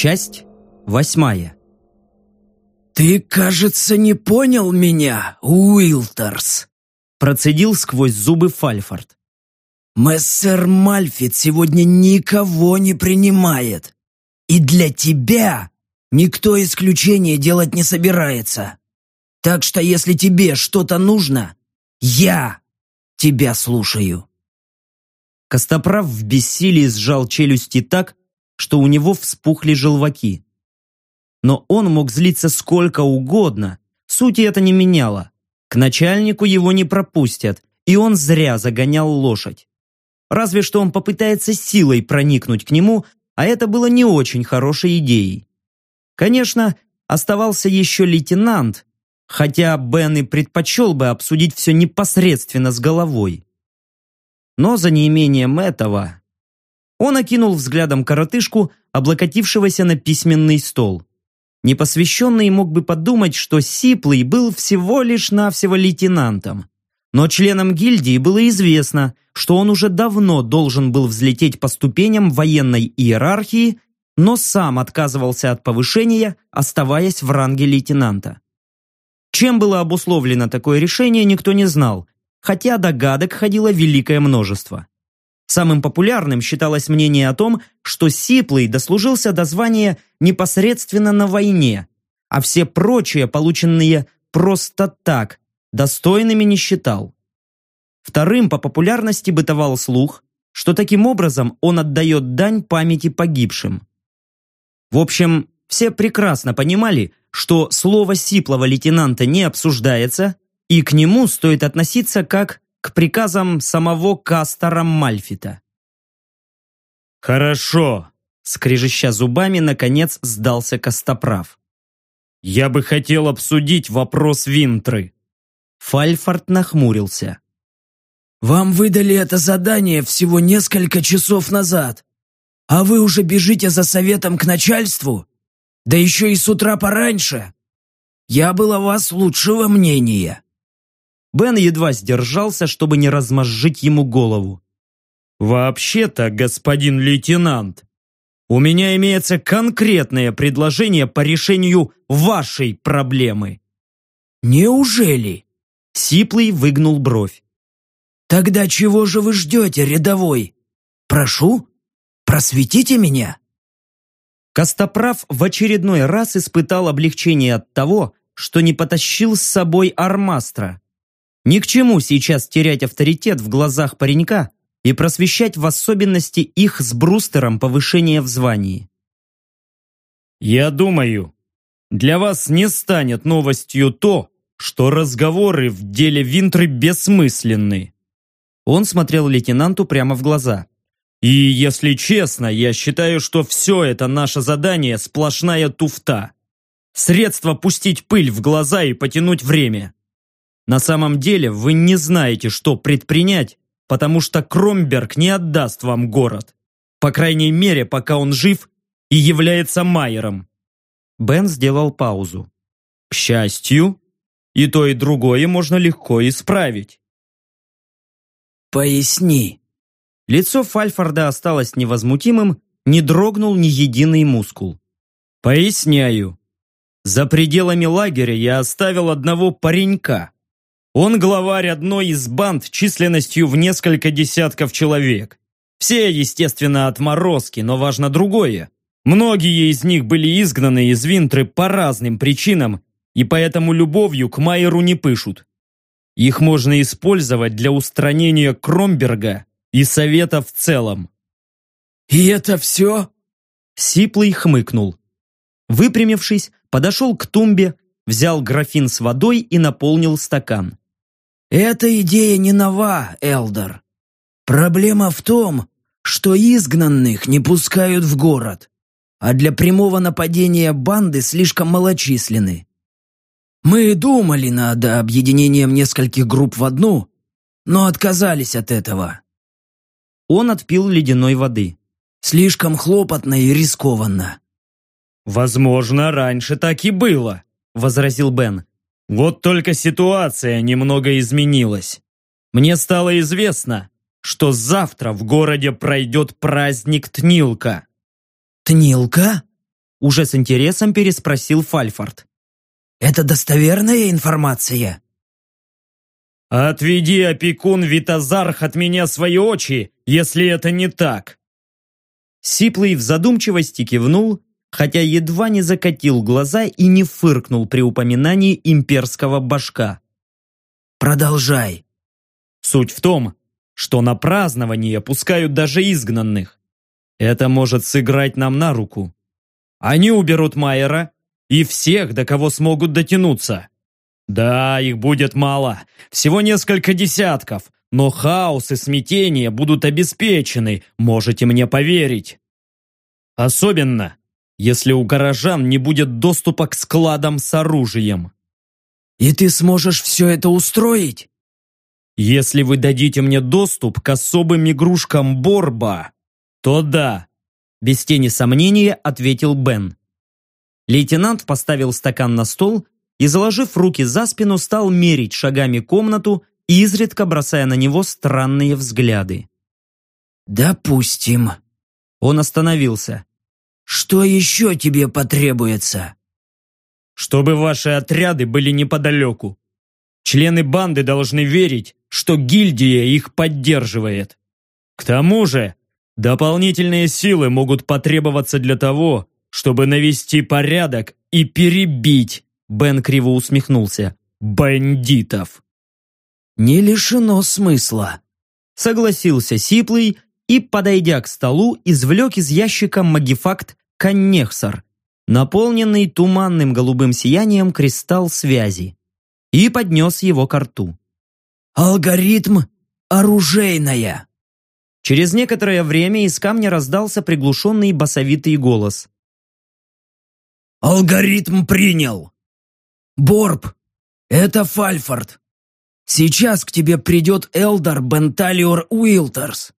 Часть восьмая. «Ты, кажется, не понял меня, Уилтерс», процедил сквозь зубы Фальфорд. «Мессер Мальфит сегодня никого не принимает. И для тебя никто исключения делать не собирается. Так что если тебе что-то нужно, я тебя слушаю». Костоправ в бессилии сжал челюсти так, что у него вспухли желваки. Но он мог злиться сколько угодно, сути это не меняло. К начальнику его не пропустят, и он зря загонял лошадь. Разве что он попытается силой проникнуть к нему, а это было не очень хорошей идеей. Конечно, оставался еще лейтенант, хотя Бен и предпочел бы обсудить все непосредственно с головой. Но за неимением этого он окинул взглядом коротышку, облокотившегося на письменный стол. Непосвященный мог бы подумать, что Сиплый был всего лишь навсего лейтенантом. Но членам гильдии было известно, что он уже давно должен был взлететь по ступеням военной иерархии, но сам отказывался от повышения, оставаясь в ранге лейтенанта. Чем было обусловлено такое решение, никто не знал, хотя догадок ходило великое множество. Самым популярным считалось мнение о том, что Сиплый дослужился до звания непосредственно на войне, а все прочие, полученные просто так, достойными не считал. Вторым по популярности бытовал слух, что таким образом он отдает дань памяти погибшим. В общем, все прекрасно понимали, что слово сиплого лейтенанта не обсуждается, и к нему стоит относиться как к приказам самого Кастера Мальфита. «Хорошо», — скрежеща зубами, наконец сдался Костоправ. «Я бы хотел обсудить вопрос Винтры». Фальфорд нахмурился. «Вам выдали это задание всего несколько часов назад, а вы уже бежите за советом к начальству? Да еще и с утра пораньше. Я был о вас лучшего мнения». Бен едва сдержался, чтобы не размозжить ему голову. «Вообще-то, господин лейтенант, у меня имеется конкретное предложение по решению вашей проблемы». «Неужели?» Сиплый выгнул бровь. «Тогда чего же вы ждете, рядовой? Прошу, просветите меня». Костоправ в очередной раз испытал облегчение от того, что не потащил с собой армастра. Ни к чему сейчас терять авторитет в глазах паренька и просвещать в особенности их с Брустером повышение в звании. «Я думаю, для вас не станет новостью то, что разговоры в деле Винтры бессмысленны». Он смотрел лейтенанту прямо в глаза. «И, если честно, я считаю, что все это наше задание сплошная туфта. Средство пустить пыль в глаза и потянуть время. На самом деле вы не знаете, что предпринять, потому что Кромберг не отдаст вам город. По крайней мере, пока он жив и является Майером. Бен сделал паузу. К счастью, и то, и другое можно легко исправить. «Поясни». Лицо Фальфорда осталось невозмутимым, не дрогнул ни единый мускул. «Поясняю. За пределами лагеря я оставил одного паренька, он главарь одной из банд численностью в несколько десятков человек. Все, естественно, отморозки, но важно другое. Многие из них были изгнаны из Винтры по разным причинам, и поэтому любовью к Майеру не пышут. Их можно использовать для устранения Кромберга и Совета в целом. «И это все?» Сиплый хмыкнул. Выпрямившись, подошел к тумбе, взял графин с водой и наполнил стакан. Эта идея не нова, Элдер. Проблема в том, что изгнанных не пускают в город, а для прямого нападения банды слишком малочисленны. Мы думали над объединением нескольких групп в одну, но отказались от этого. Он отпил ледяной воды. Слишком хлопотно и рискованно. «Возможно, раньше так и было», — возразил Бен. Вот только ситуация немного изменилась. Мне стало известно, что завтра в городе пройдет праздник Тнилка. Тнилка? Уже с интересом переспросил Фальфорд. «Это достоверная информация?» «Отведи, опекун Витазарх, от меня свои очи, если это не так!» Сиплый в задумчивости кивнул, хотя едва не закатил глаза и не фыркнул при упоминании имперского башка. «Продолжай!» Суть в том, что на празднование пускают даже изгнанных. Это может сыграть нам на руку. Они уберут Майера и всех, до кого смогут дотянуться. Да, их будет мало, всего несколько десятков, но хаос и смятение будут обеспечены, можете мне поверить. Особенно, если у горожан не будет доступа к складам с оружием. «И ты сможешь все это устроить?» «Если вы дадите мне доступ к особым игрушкам Борба, то да», без тени сомнения ответил Бен. Лейтенант поставил стакан на стол и, заложив руки за спину, стал мерить шагами комнату, изредка бросая на него странные взгляды. «Допустим». Он остановился. «Что еще тебе потребуется?» «Чтобы ваши отряды были неподалеку. Члены банды должны верить, что гильдия их поддерживает. К тому же, дополнительные силы могут потребоваться для того, чтобы навести порядок и перебить Бен криво усмехнулся. «Бандитов!» «Не лишено смысла», — согласился Сиплый и, подойдя к столу, извлек из ящика магифакт «Коннехсор», наполненный туманным голубым сиянием кристалл связи, и поднес его к рту. «Алгоритм оружейная!» Через некоторое время из камня раздался приглушенный басовитый голос. «Алгоритм принял! Борб, это Фальфорд. Сейчас к тебе придет Элдар Бенталиор Уилтерс.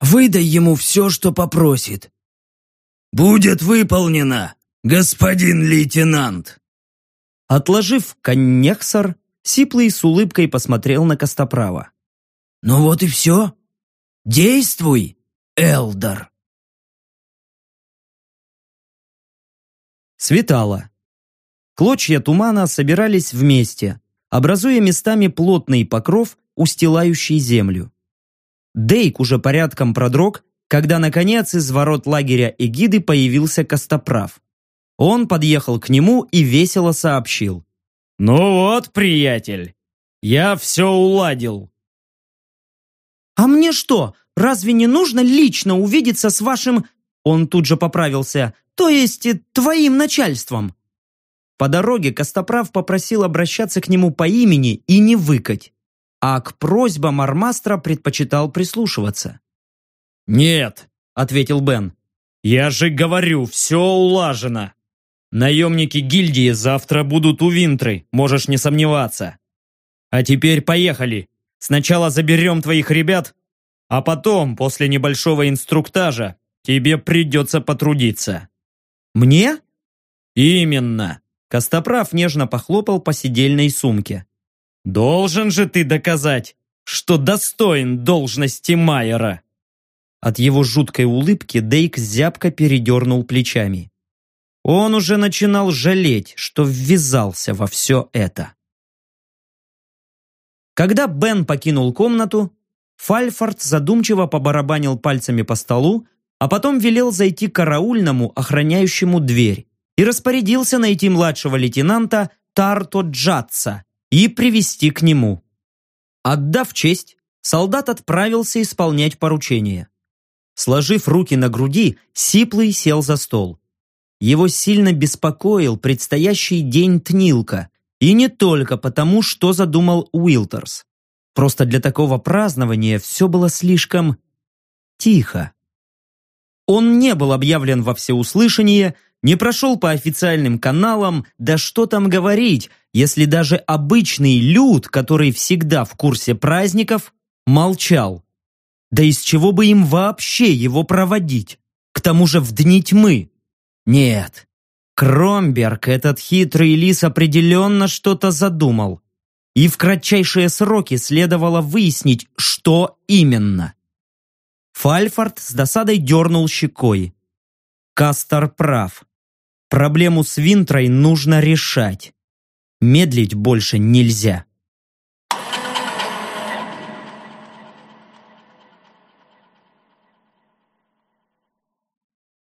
Выдай ему все, что попросит». «Будет выполнено, господин лейтенант!» Отложив коннексор, Сиплый с улыбкой посмотрел на Костоправа. «Ну вот и все. Действуй, Элдар!» Светало. Клочья тумана собирались вместе, образуя местами плотный покров, устилающий землю. Дейк уже порядком продрог, когда, наконец, из ворот лагеря Эгиды появился Костоправ. Он подъехал к нему и весело сообщил. «Ну вот, приятель, я все уладил». «А мне что, разве не нужно лично увидеться с вашим...» Он тут же поправился. «То есть твоим начальством?» По дороге Костоправ попросил обращаться к нему по имени и не выкать, а к просьбам армастра предпочитал прислушиваться. «Нет», — ответил Бен. «Я же говорю, все улажено. Наемники гильдии завтра будут у Винтры, можешь не сомневаться. А теперь поехали. Сначала заберем твоих ребят, а потом, после небольшого инструктажа, тебе придется потрудиться». «Мне?» «Именно. Костоправ нежно похлопал по сидельной сумке. «Должен же ты доказать, что достоин должности Майера!» От его жуткой улыбки Дейк зябко передернул плечами. Он уже начинал жалеть, что ввязался во все это. Когда Бен покинул комнату, Фальфорд задумчиво побарабанил пальцами по столу, а потом велел зайти караульному, охраняющему дверь и распорядился найти младшего лейтенанта Тарто Джатса и привести к нему. Отдав честь, солдат отправился исполнять поручение. Сложив руки на груди, Сиплый сел за стол. Его сильно беспокоил предстоящий день Тнилка, и не только потому, что задумал Уилтерс. Просто для такого празднования все было слишком тихо. Он не был объявлен во всеуслышание, не прошел по официальным каналам, да что там говорить, если даже обычный люд, который всегда в курсе праздников, молчал. Да из чего бы им вообще его проводить? К тому же в дни тьмы. Нет, Кромберг, этот хитрый лис, определенно что-то задумал. И в кратчайшие сроки следовало выяснить, что именно. Фальфорд с досадой дернул щекой. Кастер прав. Проблему с Винтрой нужно решать. Медлить больше нельзя.